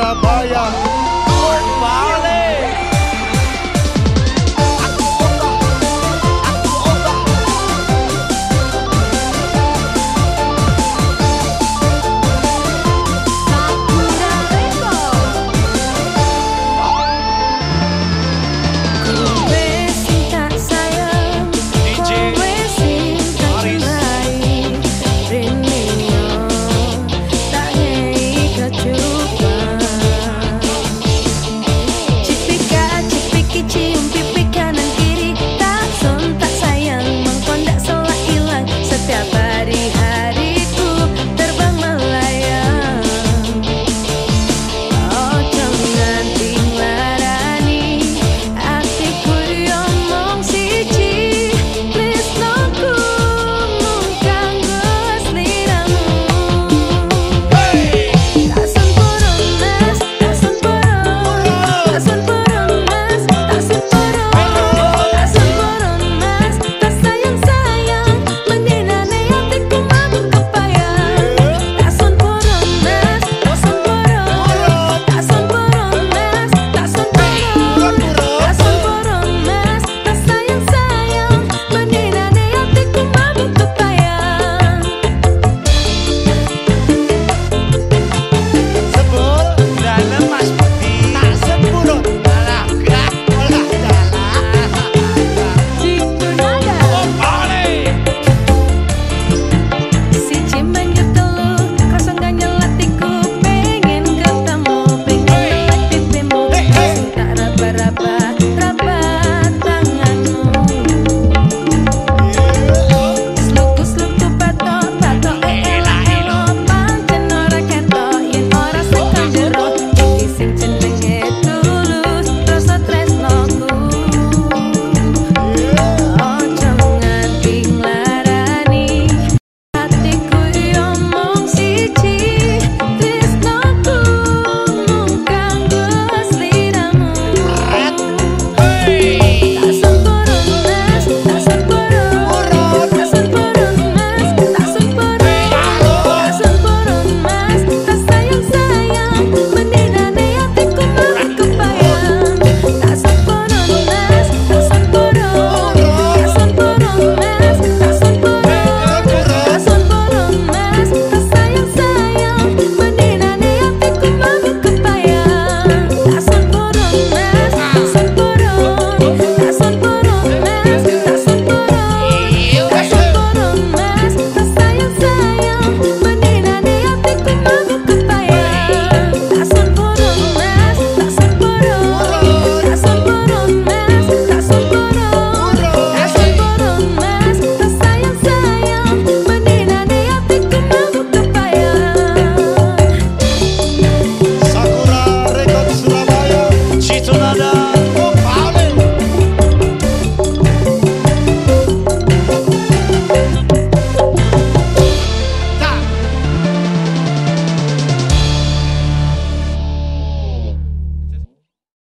trabalha.